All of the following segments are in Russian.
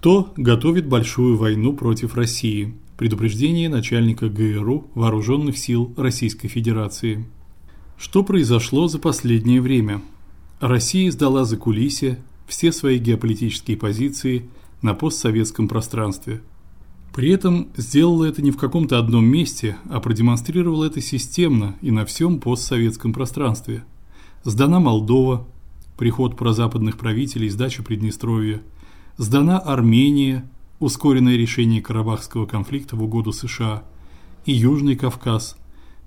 Кто готовит большую войну против России? Предупреждение начальника ГРУ Вооруженных сил Российской Федерации. Что произошло за последнее время? Россия сдала за кулисье все свои геополитические позиции на постсоветском пространстве. При этом сделала это не в каком-то одном месте, а продемонстрировала это системно и на всем постсоветском пространстве. Сдана Молдова, приход прозападных правителей, сдача Приднестровья – Сдана Армения, ускоренное решение Карабахского конфликта в угоду США, и Южный Кавказ,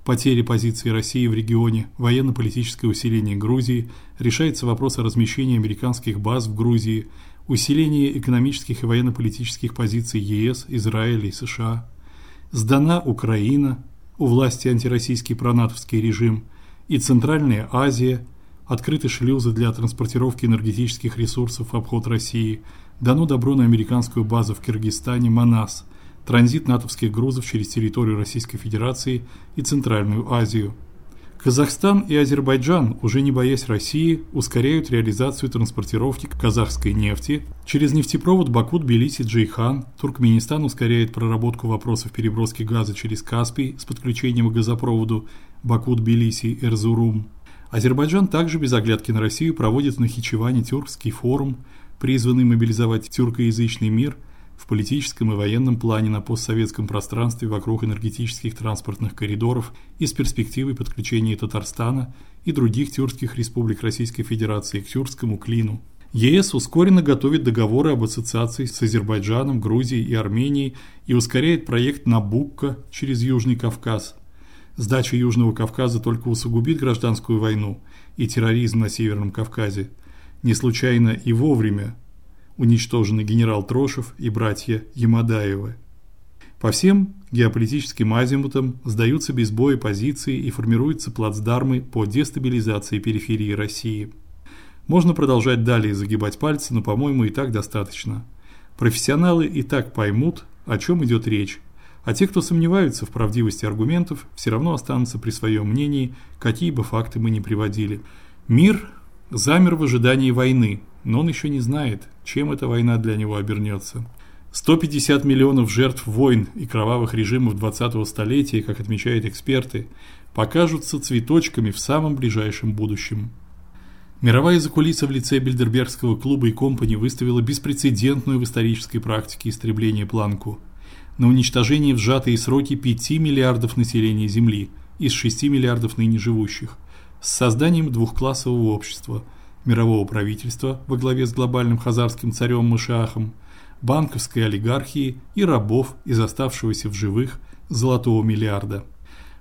потери позиции России в регионе, военно-политическое усиление Грузии, решается вопрос о размещении американских баз в Грузии, усиление экономических и военно-политических позиций ЕС, Израиля и США. Сдана Украина, у власти антироссийский пронатовский режим, и Центральная Азия, открыты шлюзы для транспортировки энергетических ресурсов в обход России – Дано добро на американскую базу в Киргизстане Манас, транзит натовских грузов через территорию Российской Федерации и Центральную Азию. Казахстан и Азербайджан, уже не боясь России, ускоряют реализацию транспортировки казахской нефти через нефтепровод Баку-Тбилиси-Джейхан. Туркменистан ускоряет проработку вопросов переброски газа через Каспий с подключением к газопроводу Баку-Тбилиси-Эрзурум. Азербайджан также без оглядки на Россию проводит в Нахичеване тюркский форум, призванный мобилизовать тюркоязычный мир в политическом и военном плане на постсоветском пространстве вокруг энергетических транспортных коридоров и с перспективой подключения Татарстана и других тюркских республик Российской Федерации к тюркскому клину. ЕС ускоренно готовит договоры об ассоциации с Азербайджаном, Грузией и Арменией и ускоряет проект Набукко через Южный Кавказ. Сдача Южного Кавказа только усугубит гражданскую войну и терроризм на Северном Кавказе – не случайно и вовремя уничтожены генерал Трошев и братья Ямадаевы. По всем геополитическим азимутам сдаются без боя позиции и формируются плацдармы по дестабилизации периферии России. Можно продолжать далее загибать пальцы, но, по-моему, и так достаточно. Профессионалы и так поймут, о чем идет речь. А те, кто сомневаются в правдивости аргументов, все равно останутся при своем мнении, какие бы факты мы ни приводили. Мир замер в ожидании войны, но он еще не знает, чем эта война для него обернется. 150 миллионов жертв войн и кровавых режимов 20-го столетия, как отмечают эксперты, покажутся цветочками в самом ближайшем будущем. Мировая закулиса в лице Бильдербергского клуба и компании выставила беспрецедентную в исторической практике истребление планку на уничтожение в сжатые сроки 5 миллиардов населения Земли из 6 миллиардов ныне живущих с созданием двухклассового общества, мирового правительства во главе с глобальным хазарским царем Мышахом, банковской олигархии и рабов из оставшегося в живых золотого миллиарда.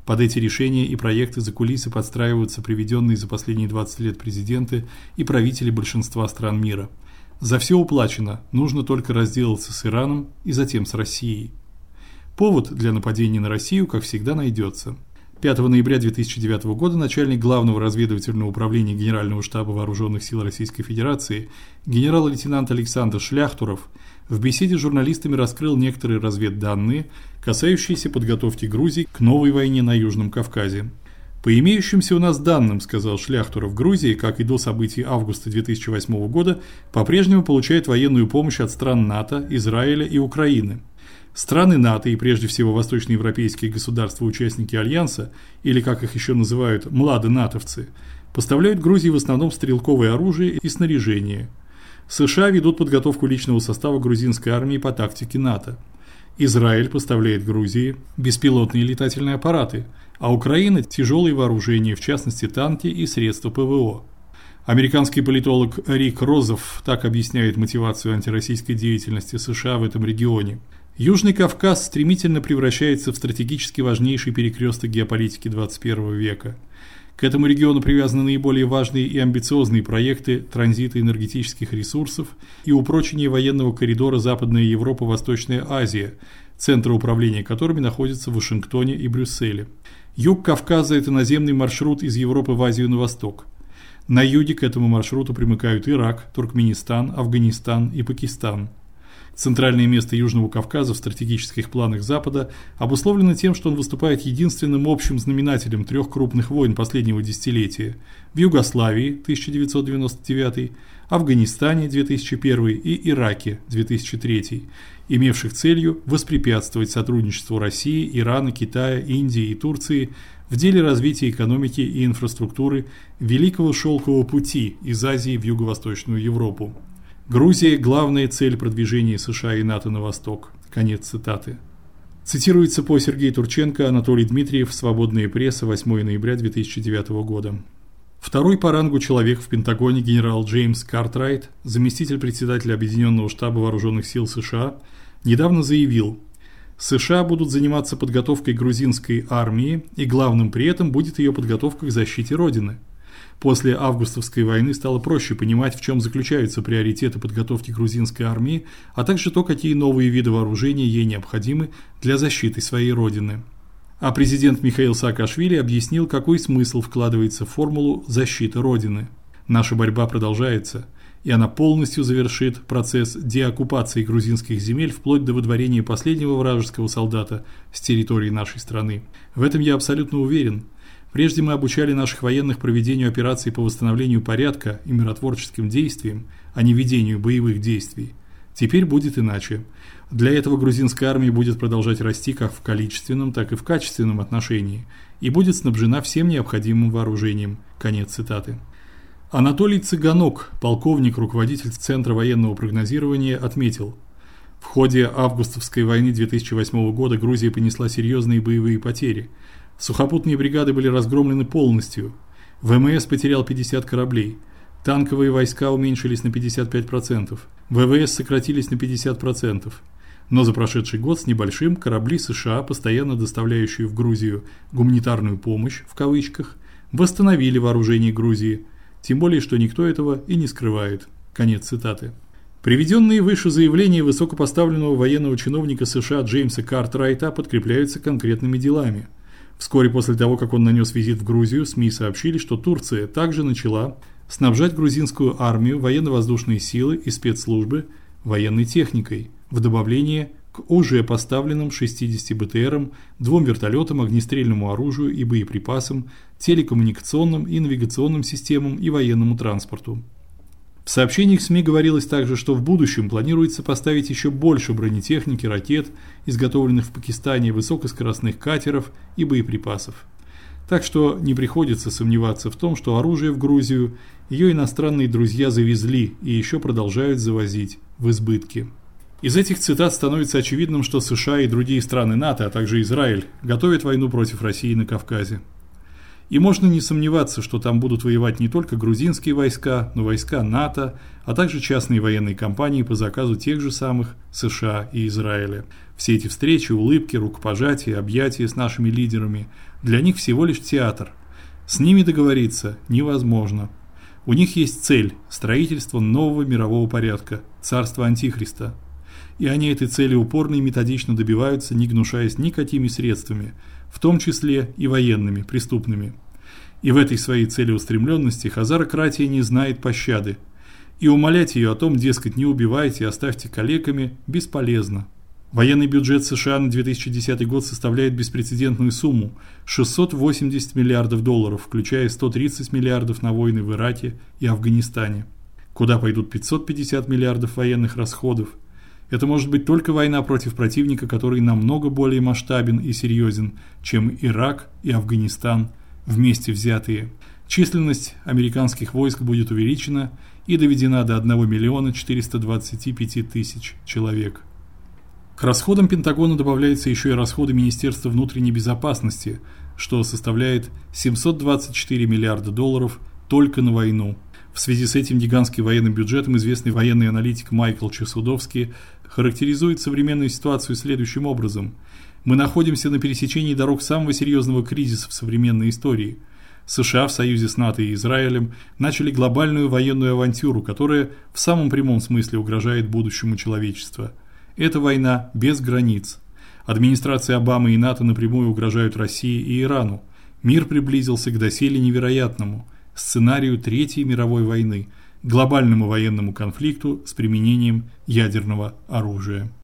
Под эти решения и проекты за кулисы подстраиваются приведенные за последние 20 лет президенты и правители большинства стран мира. За все уплачено, нужно только разделаться с Ираном и затем с Россией. Повод для нападения на Россию, как всегда, найдется. 5 ноября 2009 года начальник Главного разведывательного управления Генерального штаба Вооруженных сил Российской Федерации генерал-лейтенант Александр Шляхтуров в беседе с журналистами раскрыл некоторые разведданные, касающиеся подготовки Грузии к новой войне на Южном Кавказе. По имеющимся у нас данным, сказал Шляхтуров, Грузия, как и до событий августа 2008 года, по-прежнему получает военную помощь от стран НАТО, Израиля и Украины. Страны НАТО и прежде всего восточноевропейские государства-участники альянса, или как их еще называют млады-натовцы, поставляют Грузии в основном стрелковое оружие и снаряжение. США ведут подготовку личного состава грузинской армии по тактике НАТО. Израиль поставляет Грузии беспилотные летательные аппараты, а Украина – тяжелые вооружения, в частности танки и средства ПВО. Американский политолог Рик Розов так объясняет мотивацию антироссийской деятельности США в этом регионе – Южный Кавказ стремительно превращается в стратегически важнейший перекресток геополитики 21 века. К этому региону привязаны наиболее важные и амбициозные проекты транзита энергетических ресурсов и упрочения военного коридора Западная Европа-Восточная Азия, центры управления которыми находятся в Вашингтоне и Брюсселе. Юг Кавказа – это наземный маршрут из Европы в Азию на восток. На юге к этому маршруту примыкают Ирак, Туркменистан, Афганистан и Пакистан – Центральное место Южного Кавказа в стратегических планах Запада обусловлено тем, что он выступает единственным общим знаменателем трех крупных войн последнего десятилетия в Югославии 1999, Афганистане 2001 и Ираке 2003, имевших целью воспрепятствовать сотрудничеству России, Ирана, Китая, Индии и Турции в деле развития экономики и инфраструктуры Великого шелкового пути из Азии в Юго-Восточную Европу. Грузия – главная цель продвижения США и НАТО на восток. Конец цитаты. Цитируется по Сергею Турченко, Анатолий Дмитриев, Свободная пресса, 8 ноября 2009 года. Второй по рангу человек в Пентагоне генерал Джеймс Картрайт, заместитель председателя Объединенного штаба вооруженных сил США, недавно заявил, США будут заниматься подготовкой грузинской армии, и главным при этом будет ее подготовка к защите Родины – После августовской войны стало проще понимать, в чем заключаются приоритеты подготовки грузинской армии, а также то, какие новые виды вооружения ей необходимы для защиты своей родины. А президент Михаил Саакашвили объяснил, какой смысл вкладывается в формулу защиты родины. Наша борьба продолжается, и она полностью завершит процесс деоккупации грузинских земель вплоть до выдворения последнего вражеского солдата с территории нашей страны. В этом я абсолютно уверен – Прежде мы обучали наших военных проведению операций по восстановлению порядка и миротворческим действиям, а не ведению боевых действий. Теперь будет иначе. Для этого грузинская армия будет продолжать расти как в количественном, так и в качественном отношении и будет снабжена всем необходимым вооружением. Конец цитаты. Анатолий Цыганок, полковник, руководитель Центра военного прогнозирования, отметил: в ходе августовской войны 2008 года Грузия понесла серьезные боевые потери – Сухопутные бригады были разгромлены полностью. ВМС потерял 50 кораблей. Танковые войска уменьшились на 55%. ВВС сократились на 50%. Но за прошедший год с небольшим корабли США, постоянно доставляющие в Грузию гуманитарную помощь в кавычках, восстановили вооружение Грузии, тем более что никто этого и не скрывает. Конец цитаты. Приведенные выше заявления высокопоставленного военного чиновника США Джеймса Картрайта подкрепляются конкретными делами – Вскоре после того, как он нанес визит в Грузию, СМИ сообщили, что Турция также начала снабжать грузинскую армию, военно-воздушные силы и спецслужбы военной техникой, в добавление к уже поставленным 60 БТРам, двум вертолетам, огнестрельному оружию и боеприпасам, телекоммуникационным и навигационным системам и военному транспорту. В сообщениях СМИ говорилось также, что в будущем планируется поставить еще больше бронетехники, ракет, изготовленных в Пакистане, высокоскоростных катеров и боеприпасов. Так что не приходится сомневаться в том, что оружие в Грузию ее иностранные друзья завезли и еще продолжают завозить в избытке. Из этих цитат становится очевидным, что США и другие страны НАТО, а также Израиль, готовят войну против России на Кавказе. И можно не сомневаться, что там будут воевать не только грузинские войска, но войска НАТО, а также частные военные компании по заказу тех же самых США и Израиля. Все эти встречи, улыбки, рукопожатия, объятия с нашими лидерами для них всего лишь театр. С ними договориться невозможно. У них есть цель строительство нового мирового порядка, царства антихриста. И они этой цели упорно и методично добиваются, не гнушаясь никакими средствами, в том числе и военными, преступными. И в этой своей целеустремленности Хазарократия не знает пощады. И умолять ее о том, дескать, не убивайте, оставьте калеками, бесполезно. Военный бюджет США на 2010 год составляет беспрецедентную сумму – 680 миллиардов долларов, включая 130 миллиардов на войны в Ираке и Афганистане. Куда пойдут 550 миллиардов военных расходов? Это может быть только война против противника, который намного более масштабен и серьезен, чем Ирак и Афганистан – вместе взятые, численность американских войск будет увеличена и доведена до 1 миллиона 425 тысяч человек. К расходам Пентагона добавляются еще и расходы Министерства внутренней безопасности, что составляет 724 миллиарда долларов только на войну. В связи с этим гигантским военным бюджетом известный военный аналитик Майкл Чесудовский характеризует современную ситуацию следующим образом – мы находимся на пересечении дорог самого серьезного кризиса в современной истории. США в союзе с НАТО и Израилем начали глобальную военную авантюру, которая в самом прямом смысле угрожает будущему человечества. Это война без границ. Администрация Обамы и НАТО напрямую угрожают России и Ирану. Мир приблизился к доселе невероятному сценарию Третьей мировой войны, глобальному военному конфликту с применением ядерного оружия.